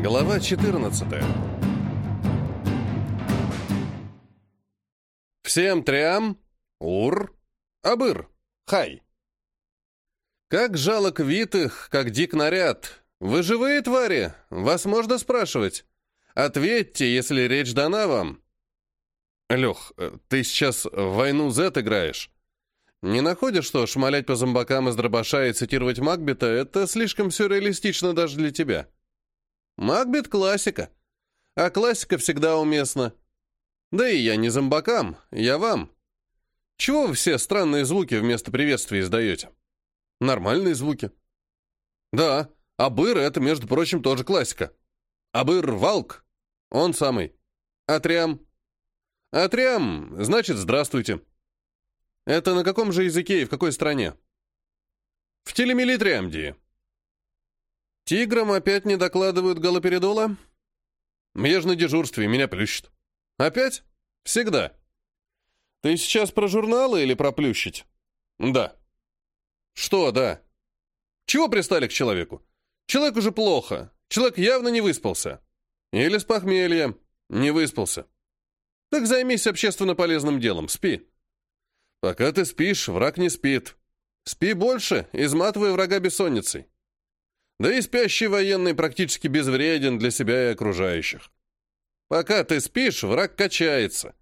Глава 14 Всем трям, ур, абыр, хай. Как жалок вид их, как дик наряд. Вы живые твари? Вас можно спрашивать? Ответьте, если речь дана вам. Лех, ты сейчас в войну Z играешь? Не находишь, что шмалять по зомбакам из дробаша и цитировать Макбета — это слишком сюрреалистично даже для тебя? Макбет — классика. А классика всегда уместна. Да и я не зомбакам, я вам. Чего вы все странные звуки вместо приветствия издаете? Нормальные звуки. Да, Абыр — это, между прочим, тоже классика. Абыр — Валк. Он самый. Атрям. Атрям, значит, здравствуйте. Это на каком же языке и в какой стране? В телемилитриамдии. Тиграм опять не докладывают галоперидола? Я же на дежурстве, меня плющит. Опять? Всегда. Ты сейчас про журналы или про плющить? Да. Что да? Чего пристали к человеку? Человеку же плохо. Человек явно не выспался. Или с похмелья. Не выспался. Так займись общественно полезным делом, спи. Пока ты спишь, враг не спит. Спи больше, изматывай врага бессонницей. Да и спящий военный практически безвреден для себя и окружающих. Пока ты спишь, враг качается.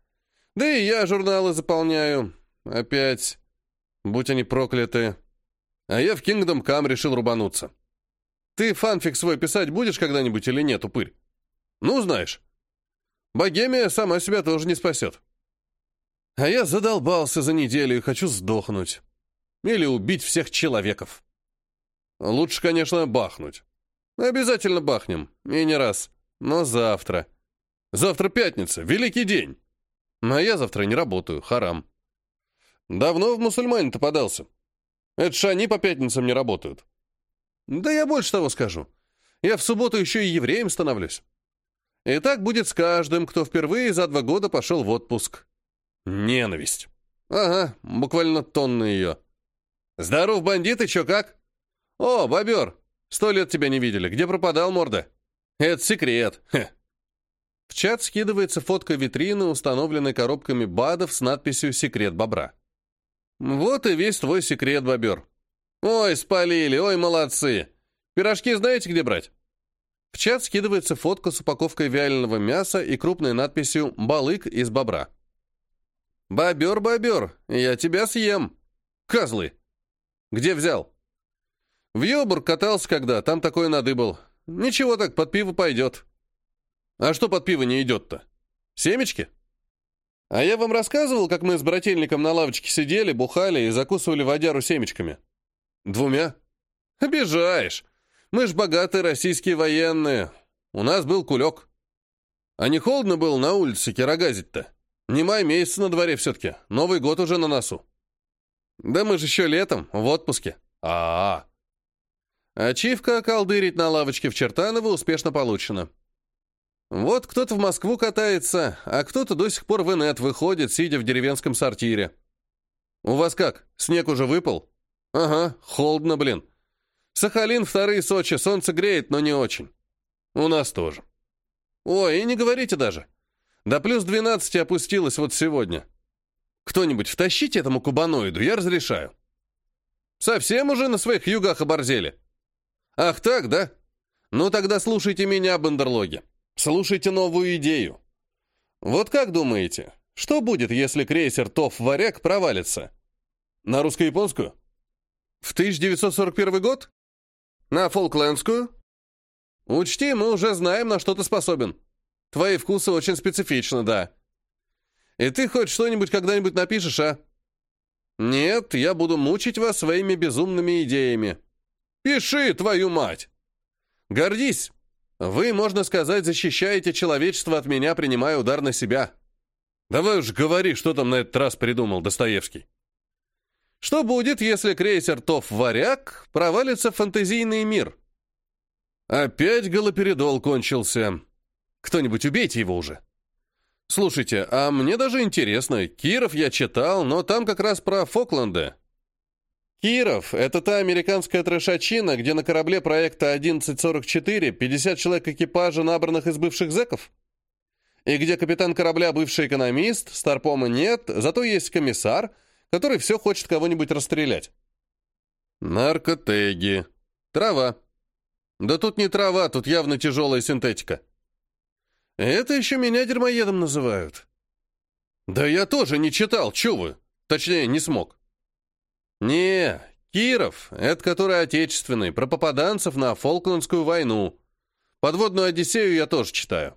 Да и я журналы заполняю. Опять. Будь они прокляты. А я в Kingdom Come решил рубануться. Ты фанфик свой писать будешь когда-нибудь или нет, упырь? Ну, знаешь. Богемия сама себя тоже не спасет. А я задолбался за неделю и хочу сдохнуть. Или убить всех человеков. Лучше, конечно, бахнуть. Обязательно бахнем. И не раз. Но завтра. Завтра пятница, великий день. А я завтра не работаю, харам. Давно в мусульмане-то подался. Это ж они по пятницам не работают. Да я больше того скажу. Я в субботу еще и евреем становлюсь. И так будет с каждым, кто впервые за два года пошел в отпуск. Ненависть. Ага, буквально тонна ее. Здоров, бандиты, чё как? О, бобер, сто лет тебя не видели. Где пропадал, морда? Это секрет. Хе. В чат скидывается фотка витрины, установленной коробками БАДов с надписью «Секрет бобра». Вот и весь твой секрет, бобер. Ой, спалили, ой, молодцы. Пирожки знаете, где брать? В чат скидывается фотка с упаковкой вяленого мяса и крупной надписью «Балык из бобра». «Бобер, бобер, я тебя съем!» «Козлы!» «Где взял?» «В Йобург катался когда, там такое надыбал. Ничего так, под пиво пойдет». «А что под пиво не идет-то? Семечки?» «А я вам рассказывал, как мы с брательником на лавочке сидели, бухали и закусывали водяру семечками?» «Двумя?» «Обижаешь! Мы ж богатые российские военные. У нас был кулек. А не холодно было на улице кирогазить-то?» Не май месяц на дворе все-таки. Новый год уже на носу. Да мы же еще летом, в отпуске. А, -а, -а. Ачивка колдырить на лавочке в Чертаново успешно получена. Вот кто-то в Москву катается, а кто-то до сих пор в инет выходит, сидя в деревенском сортире. У вас как, снег уже выпал? Ага, холодно, блин. Сахалин, вторые Сочи, солнце греет, но не очень. У нас тоже. Ой, и не говорите даже. До плюс 12 опустилась вот сегодня. Кто-нибудь втащите этому кубаноиду, я разрешаю. Совсем уже на своих югах оборзели? Ах так, да? Ну тогда слушайте меня, бандерлоги. Слушайте новую идею. Вот как думаете, что будет, если крейсер ТОФ-Варяг провалится? На русско-японскую? В 1941 год? На Фолклендскую? Учти, мы уже знаем, на что ты способен. Твои вкусы очень специфичны, да. И ты хоть что-нибудь когда-нибудь напишешь, а? Нет, я буду мучить вас своими безумными идеями. Пиши, твою мать! Гордись! Вы, можно сказать, защищаете человечество от меня, принимая удар на себя. Давай уж говори, что там на этот раз придумал Достоевский. Что будет, если крейсер ТОФ-Варяг провалится в фантазийный мир? Опять галоперидол кончился. Кто-нибудь убейте его уже. Слушайте, а мне даже интересно. Киров я читал, но там как раз про Фокленды. Киров — это та американская трешачина, где на корабле проекта 1144 50 человек экипажа, набранных из бывших зэков? И где капитан корабля бывший экономист, старпома нет, зато есть комиссар, который все хочет кого-нибудь расстрелять. Наркотеги. Трава. Да тут не трава, тут явно тяжелая синтетика. Это еще меня дерьмоедом называют. Да я тоже не читал, чё? Точнее, не смог. Не, Киров, это который отечественный, про попаданцев на Фолклендскую войну. Подводную Одиссею я тоже читаю.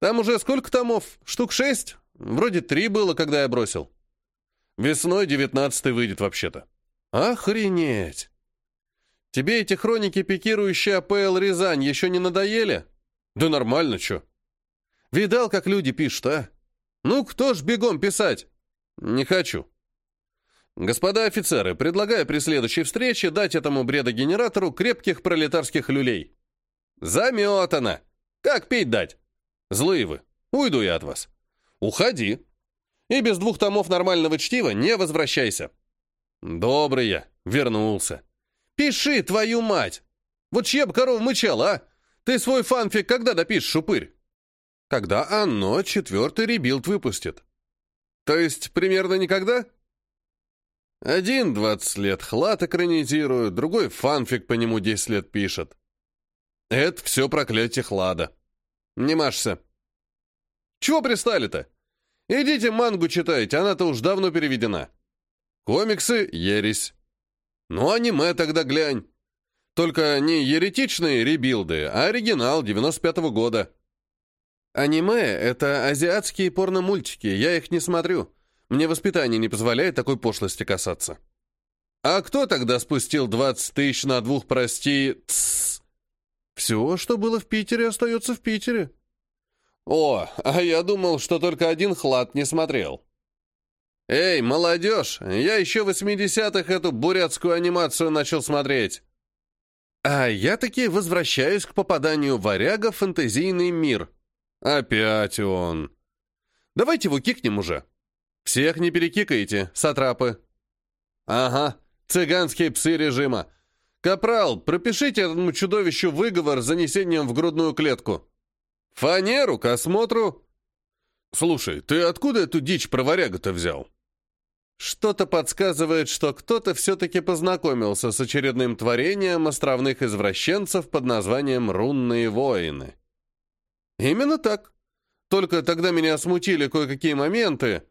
Там уже сколько томов? Штук шесть? Вроде три было, когда я бросил. Весной девятнадцатый выйдет вообще-то. Охренеть! Тебе эти хроники, пикирующие АПЛ Рязань, еще не надоели? Да нормально, чё. Видал, как люди пишут, а? Ну, кто ж бегом писать? Не хочу. Господа офицеры, предлагаю при следующей встрече дать этому бредогенератору крепких пролетарских люлей. Заметано! Как пить дать? Злые вы. Уйду я от вас. Уходи. И без двух томов нормального чтива не возвращайся. Добрый я. Вернулся. Пиши, твою мать! Вот чья бы корова мычала, а? Ты свой фанфик когда допишешь, упырь? Когда Анно четвертый Rebuild выпустит. То есть примерно никогда? Один двадцать лет хлад экранизирует, другой фанфик по нему десять лет пишет. Это все проклятие хлада. Не машься. Чего пристали-то? Идите мангу читайте, она-то уж давно переведена. Комиксы — ересь. Ну, аниме тогда глянь. Только не еретичные ребилды, а оригинал 95-го года. Аниме — это азиатские порно-мультики, я их не смотрю. Мне воспитание не позволяет такой пошлости касаться. А кто тогда спустил 20 тысяч на двух, прости, тссс? Все, что было в Питере, остается в Питере. О, а я думал, что только один хлад не смотрел. Эй, молодежь, я еще в 80-х эту бурятскую анимацию начал смотреть. А я таки возвращаюсь к попаданию варяга в фэнтезийный мир. Опять он. Давайте его кикнем уже. Всех не перекикаете, сатрапы. Ага, цыганские псы режима. Капрал, пропишите этому чудовищу выговор с занесением в грудную клетку. Фанеру к осмотру. Слушай, ты откуда эту дичь про варяга-то взял? Что-то подсказывает, что кто-то все-таки познакомился с очередным творением островных извращенцев под названием «Рунные воины». Именно так. Только тогда меня смутили кое-какие моменты.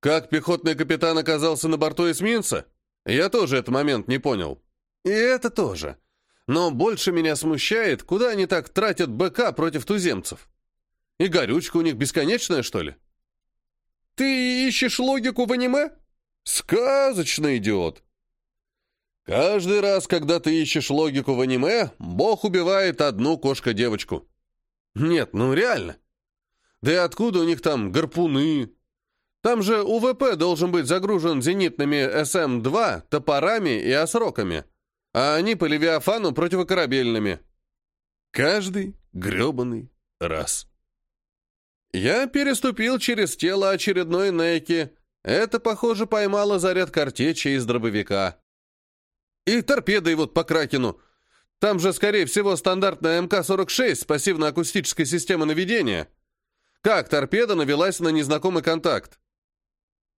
Как пехотный капитан оказался на борту эсминца? Я тоже этот момент не понял. И это тоже. Но больше меня смущает, куда они так тратят БК против туземцев. И горючка у них бесконечная, что ли? Ты ищешь логику в аниме? Сказочный идиот. Каждый раз, когда ты ищешь логику в аниме, бог убивает одну кошка-девочку. Нет, ну реально. Да и откуда у них там гарпуны? Там же УВП должен быть загружен зенитными СМ-2, топорами и осроками, а они по Левиафану противокорабельными. Каждый гребаный раз. Я переступил через тело очередной Неки, это, похоже, поймало заряд картечи из дробовика. И торпедой вот по Кракену. Там же, скорее всего, стандартная МК-46 с пассивно-акустической системой наведения. Как торпеда навелась на незнакомый контакт?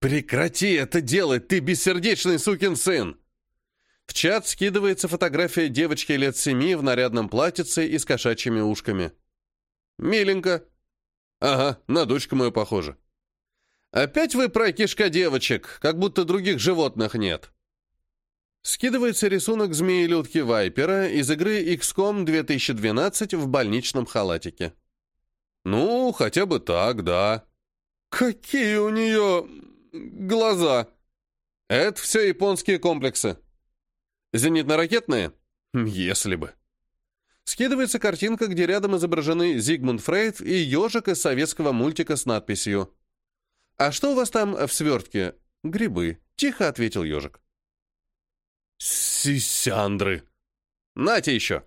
«Прекрати это делать, ты бессердечный сукин сын!» В чат скидывается фотография девочки лет семи в нарядном платьице и с кошачьими ушками. «Миленько». «Ага, на дочку мою похоже». «Опять вы про кишка девочек, как будто других животных нет». Скидывается рисунок змеи-людки Вайпера из игры XCOM 2012 в больничном халатике. «Ну, хотя бы так, да». «Какие у нее глаза!» «Это все японские комплексы». «Зенитно-ракетные?» «Если бы». Скидывается картинка, где рядом изображены Зигмунд Фрейд и ежик из советского мультика с надписью «А что у вас там в свертке?» «Грибы», — тихо ответил ежик. «Сисяндры!» «Нате еще!»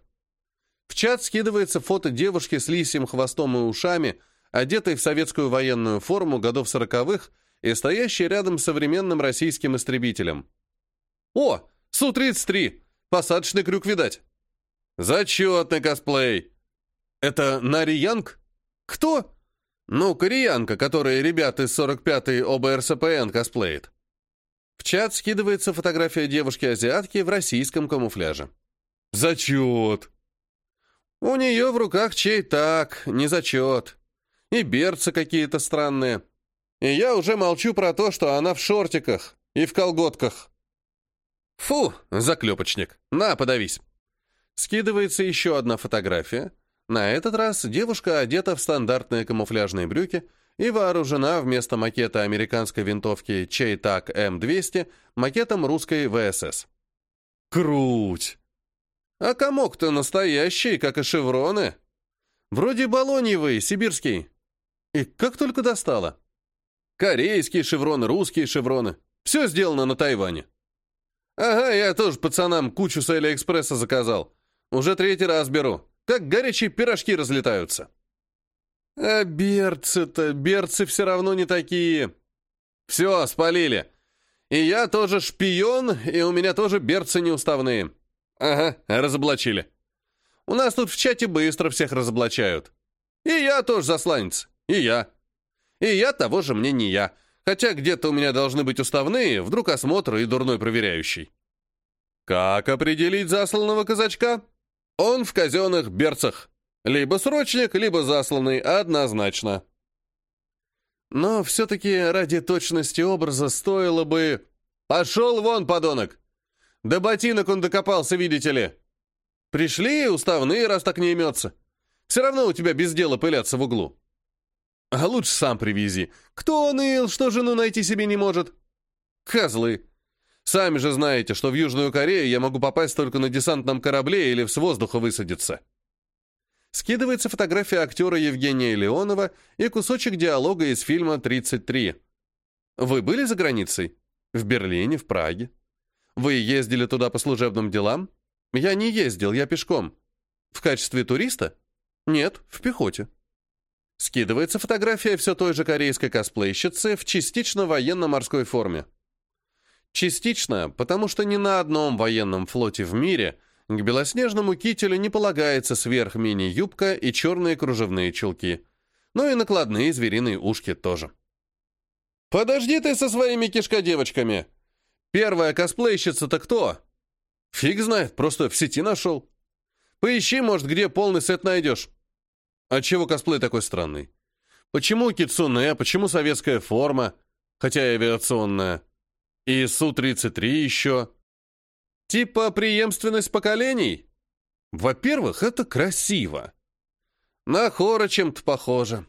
В чат скидывается фото девушки с лисьим хвостом и ушами, одетой в советскую военную форму годов сороковых и стоящей рядом современным российским истребителем. О, Су-33! Посадочный крюк видать. Зачетный косплей. Это Нари Янг? Кто? Ну, кореянка, которая ребят из 45-й ОБРСПН косплеит. В чат скидывается фотография девушки-азиатки в российском камуфляже. Зачет. У нее в руках чей так, не зачет. И берцы какие-то странные. И я уже молчу про то, что она в шортиках и в колготках. Фу, заклепочник. На, подавись. Скидывается еще одна фотография. На этот раз девушка одета в стандартные камуфляжные брюки и вооружена вместо макета американской винтовки Чейтак М200 макетом русской ВСС. Круть! А комок-то настоящий, как и шевроны. Вроде балоньевый, сибирский. И как только достала. Корейские шевроны, русские шевроны. Все сделано на Тайване. Ага, я тоже пацанам кучу с Алиэкспресса заказал. Уже третий раз беру. Как горячие пирожки разлетаются. А берцы-то, берцы все равно не такие. Все, спалили. И я тоже шпион, и у меня тоже берцы неуставные. Ага, разоблачили. У нас тут в чате быстро всех разоблачают. И я тоже засланец. И я. И я того же мне не я. Хотя где-то у меня должны быть уставные, вдруг осмотр и дурной проверяющий. Как определить засланного казачка? Он в казенных берцах. Либо срочник, либо засланный, однозначно. Но все-таки ради точности образа стоило бы... Пошел вон, подонок! До ботинок он докопался, видите ли. Пришли уставные, раз так не имется. Все равно у тебя без дела пыляться в углу. А лучше сам привези. Кто ныл, что жену найти себе не может? Козлы. Сами же знаете, что в Южную Корею я могу попасть только на десантном корабле или с воздуха высадиться. Скидывается фотография актера Евгения Леонова и кусочек диалога из фильма «33». Вы были за границей? В Берлине, в Праге? Вы ездили туда по служебным делам? Я не ездил, я пешком. В качестве туриста? Нет, в пехоте. Скидывается фотография все той же корейской косплейщицы в частично военно-морской форме. Частично, потому что ни на одном военном флоте в мире к белоснежному кителю не полагается сверх-мини-юбка и черные кружевные чулки. Ну и накладные звериные ушки тоже. «Подожди ты со своими кишкодевочками! Первая косплейщица-то кто?» «Фиг знает, просто в сети нашел. Поищи, может, где полный сет найдешь». А чего косплей такой странный? Почему кицуне, почему советская форма, хотя и авиационная? И Су-33 еще. Типа преемственность поколений? Во-первых, это красиво. На хора чем-то похоже.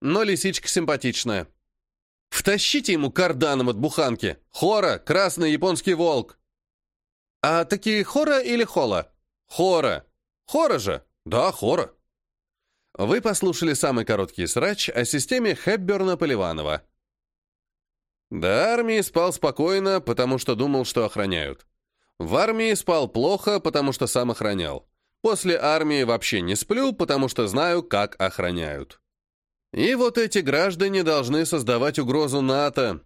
Но лисичка симпатичная. Втащите ему карданом от буханки. Хора, красный японский волк. А такие хора или хола? Хора. Хора же? Да, хора. Вы послушали самый короткий срач о системе Хепберна-Поливанова. До армии спал спокойно, потому что думал, что охраняют. В армии спал плохо, потому что сам охранял. После армии вообще не сплю, потому что знаю, как охраняют. И вот эти граждане должны создавать угрозу НАТО.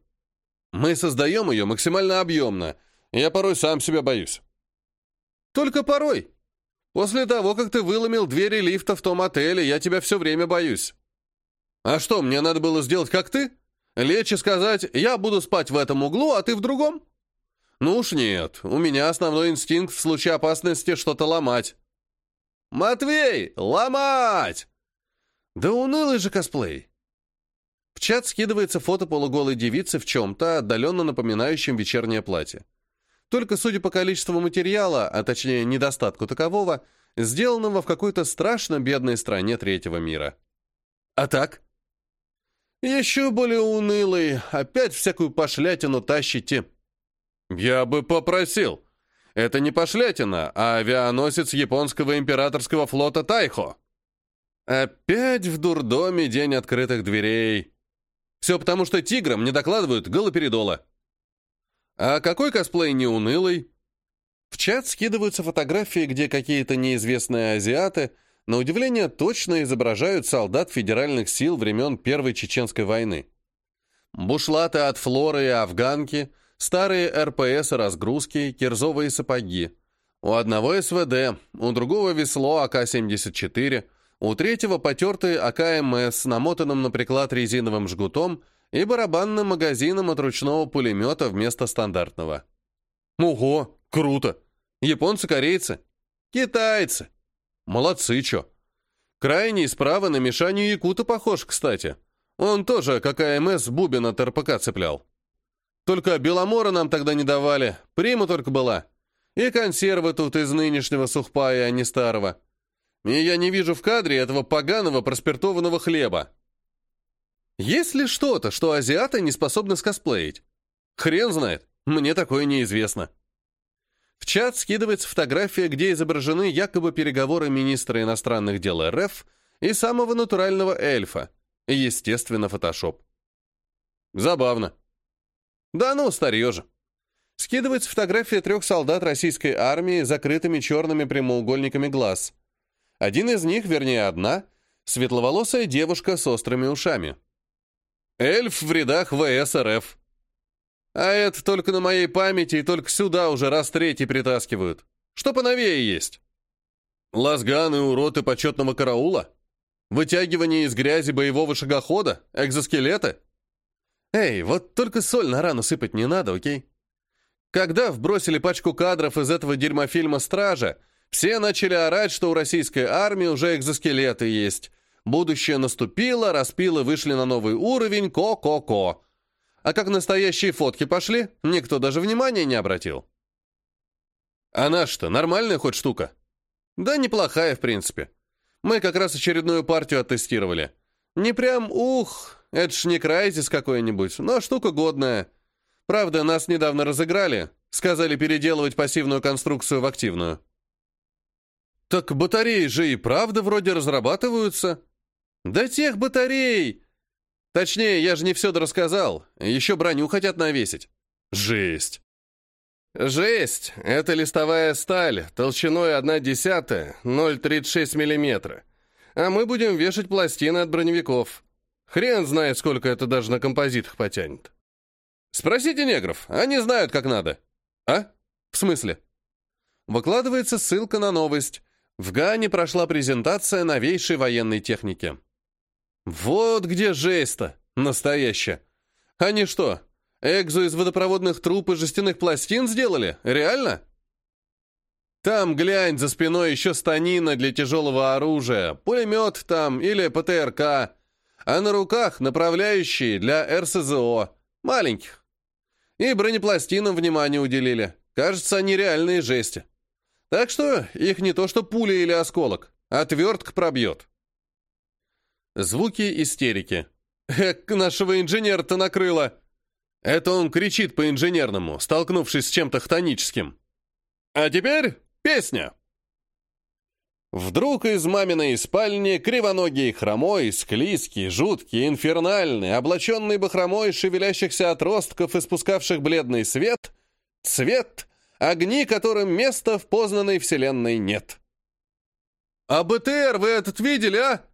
Мы создаем ее максимально объемно. Я порой сам себя боюсь. Только порой. После того, как ты выломил двери лифта в том отеле, я тебя все время боюсь. А что, мне надо было сделать, как ты? Лечь и сказать, я буду спать в этом углу, а ты в другом? Ну уж нет, у меня основной инстинкт в случае опасности что-то ломать. Матвей, ломать! Да унылый же косплей. В чат скидывается фото полуголой девицы в чем-то, отдаленно напоминающем вечернее платье. Только, судя по количеству материала, а точнее недостатку такового, сделанного в какой-то страшно бедной стране третьего мира. А так? Еще более унылый, опять всякую пошлятину тащите. Я бы попросил. Это не пошлятина, а авианосец японского императорского флота Тайхо. Опять в дурдоме день открытых дверей. Все потому, что тиграм не докладывают голопередола. А какой косплей не унылый? В чат скидываются фотографии, где какие-то неизвестные азиаты, на удивление, точно изображают солдат федеральных сил времен Первой Чеченской войны. Бушлаты от Флоры и Афганки, старые РПС разгрузки, кирзовые сапоги. У одного СВД, у другого весло АК-74, у третьего потертый АКМС с намотанным на приклад резиновым жгутом и барабанным магазином от ручного пулемета вместо стандартного. Ого, круто! Японцы-корейцы? Китайцы! Молодцы, чё! Крайний справа на Мишаню Якута похож, кстати. Он тоже, как АМС, бубен от РПК цеплял. Только Беломора нам тогда не давали, прима только была. И консервы тут из нынешнего сухпая, а не старого. И я не вижу в кадре этого поганого проспиртованного хлеба. Есть ли что-то, что азиаты не способны скосплеить? Хрен знает, мне такое неизвестно. В чат скидывается фотография, где изображены якобы переговоры министра иностранных дел РФ и самого натурального эльфа. Естественно, фотошоп. Забавно. Да ну, старье же. Скидывается фотография трех солдат российской армии с закрытыми черными прямоугольниками глаз. Один из них, вернее одна, светловолосая девушка с острыми ушами. Эльф в рядах ВС РФ. А это только на моей памяти и только сюда уже раз третий притаскивают. Что поновее есть? Лазганы, уроты почетного караула? Вытягивание из грязи боевого шагохода? Экзоскелеты? Эй, вот только соль на рану сыпать не надо, окей? Когда вбросили пачку кадров из этого дерьмофильма «Стража», все начали орать, что у российской армии уже экзоскелеты есть. Будущее наступило, распилы вышли на новый уровень, ко-ко-ко. А как настоящие фотки пошли, никто даже внимания не обратил. Она что, нормальная хоть штука? Да неплохая, в принципе. Мы как раз очередную партию оттестировали. Не прям ух, это ж не Крайзис какой-нибудь, но штука годная. Правда, нас недавно разыграли, сказали переделывать пассивную конструкцию в активную. Так батареи же и правда вроде разрабатываются. Да тех батарей! Точнее, я же не все дорассказал. Еще броню хотят навесить. Жесть. Жесть — это листовая сталь, толщиной 1 десятая, 0,36 мм. А мы будем вешать пластины от броневиков. Хрен знает, сколько это даже на композитах потянет. Спросите негров, они знают, как надо. А? В смысле? Выкладывается ссылка на новость. В Гане прошла презентация новейшей военной техники. Вот где жесть-то, настоящая. Они что, экзу из водопроводных труб и жестяных пластин сделали? Реально? Там, глянь, за спиной еще станина для тяжелого оружия, пулемет там или ПТРК а на руках направляющие для РСЗО, маленьких. И бронепластинам внимание уделили. Кажется, они реальные жести. Так что их не то что пуля или осколок, а твертк пробьет. Звуки истерики. Эк, нашего инженера-то накрыло. Это он кричит по-инженерному, столкнувшись с чем-то хтоническим. А теперь песня. Вдруг из маминой спальни кривоногий хромой, склизкий, жуткий, инфернальный, облаченный бахромой шевелящихся отростков, испускавших бледный свет, цвет, огни, которым места в познанной вселенной нет. «А БТР вы этот видели, а?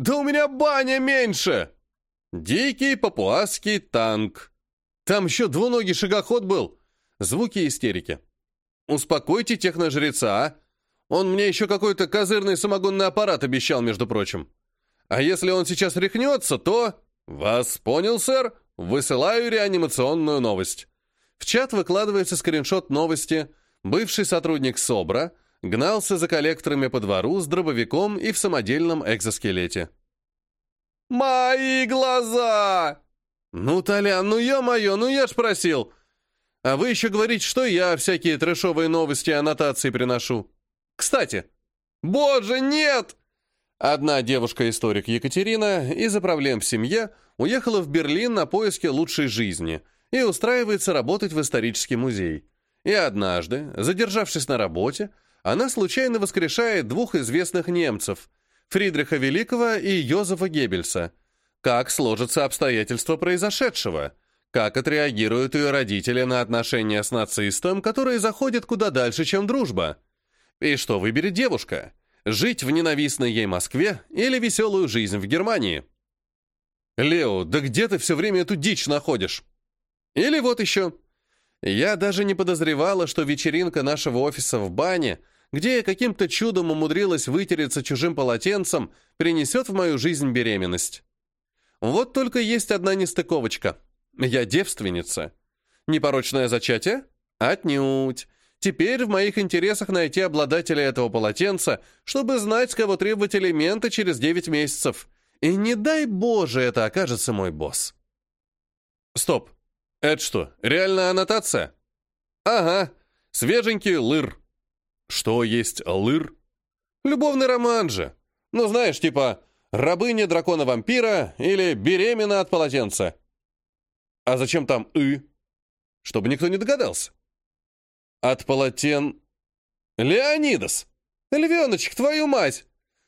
Да у меня баня меньше!» Дикий папуасский танк. Там еще двуногий шагоход был. Звуки истерики. «Успокойте техножреца, а? Он мне еще какой-то козырный самогонный аппарат обещал, между прочим. А если он сейчас рехнется, то... Вас понял, сэр? Высылаю реанимационную новость. В чат выкладывается скриншот новости. Бывший сотрудник СОБРа гнался за коллекторами по двору с дробовиком и в самодельном экзоскелете. «Мои глаза!» «Ну, Толян, ну ё-моё, ну я ж просил!» «А вы еще говорите, что я всякие трэшовые новости и аннотации приношу!» Кстати, боже, нет! Одна девушка-историк Екатерина из-за проблем в семье уехала в Берлин на поиски лучшей жизни и устраивается работать в исторический музей. И однажды, задержавшись на работе, она случайно воскрешает двух известных немцев – Фридриха Великого и Йозефа Геббельса. Как сложатся обстоятельства произошедшего? Как отреагируют ее родители на отношения с нацистом, которые заходят куда дальше, чем дружба? И что выберет девушка? Жить в ненавистной ей Москве или веселую жизнь в Германии? Лео, да где ты все время эту дичь находишь? Или вот еще. Я даже не подозревала, что вечеринка нашего офиса в бане, где я каким-то чудом умудрилась вытереться чужим полотенцем, принесет в мою жизнь беременность. Вот только есть одна нестыковочка. Я девственница. Непорочное зачатие? Отнюдь. Теперь в моих интересах найти обладателя этого полотенца, чтобы знать, кого требовать элементы через 9 месяцев. И не дай Боже, это окажется мой босс. Стоп. Это что, реальная аннотация? Ага. Свеженький лыр. Что есть лыр? Любовный роман же. Ну, знаешь, типа «Рабыня дракона-вампира» или «Беременна от полотенца». А зачем там «ы»? Чтобы никто не догадался. От полотен... Леонидас! Львеночек, твою мать!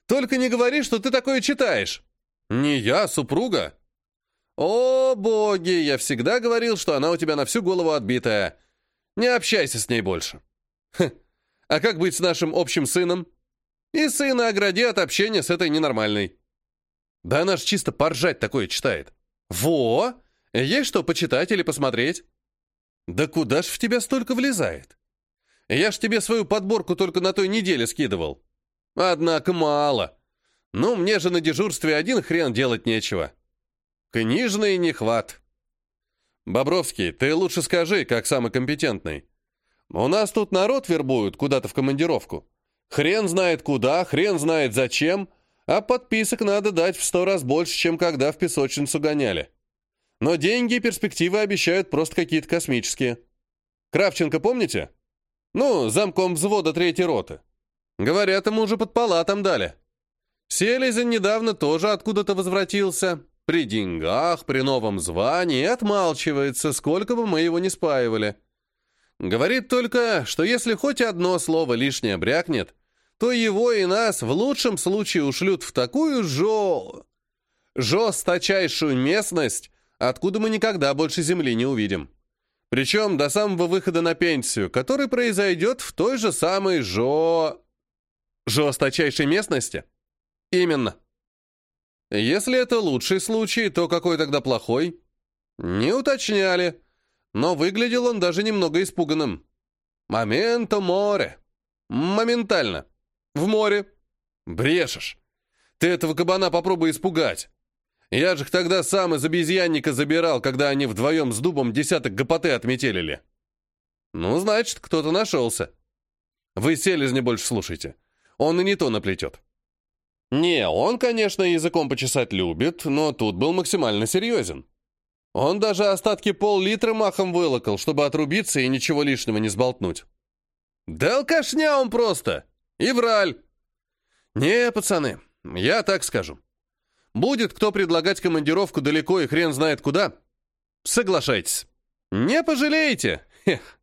Только не говори, что ты такое читаешь. Не я, супруга. О, боги, я всегда говорил, что она у тебя на всю голову отбитая. Не общайся с ней больше. Хм. А как быть с нашим общим сыном? И сына огради от общения с этой ненормальной. Да она ж чисто поржать такое читает. Во! Есть что почитать или посмотреть? Да куда ж в тебя столько влезает? Я ж тебе свою подборку только на той неделе скидывал. Однако мало. Ну, мне же на дежурстве один хрен делать нечего. Книжный нехват. Бобровский, ты лучше скажи, как самый компетентный. У нас тут народ вербуют куда-то в командировку. Хрен знает куда, хрен знает зачем, а подписок надо дать в сто раз больше, чем когда в песочницу гоняли. Но деньги и перспективы обещают просто какие-то космические. Кравченко помните? Ну, замком взвода третьей роты. Говорят, ему уже под палатом дали. Селезин недавно тоже откуда-то возвратился. При деньгах, при новом звании, отмалчивается, сколько бы мы его не спаивали. Говорит только, что если хоть одно слово лишнее брякнет, то его и нас в лучшем случае ушлют в такую жо... жесточайшую местность, откуда мы никогда больше земли не увидим. Причем до самого выхода на пенсию, который произойдет в той же самой жо... жесточайшей местности? Именно. Если это лучший случай, то какой тогда плохой? Не уточняли, но выглядел он даже немного испуганным. Моменто море. Моментально. В море. Брешешь. Ты этого кабана попробуй испугать. Я же их тогда сам из обезьянника забирал, когда они вдвоем с дубом десяток гопоты отметелили. Ну, значит, кто-то нашелся. Вы селезни больше слушайте. Он и не то наплетет. Не, он, конечно, языком почесать любит, но тут был максимально серьезен. Он даже остатки пол-литра махом вылокал, чтобы отрубиться и ничего лишнего не сболтнуть. Да алкашня он просто! И враль! Не, пацаны, я так скажу. Будет кто предлагать командировку далеко и хрен знает куда? Соглашайтесь. Не пожалеете. Хех.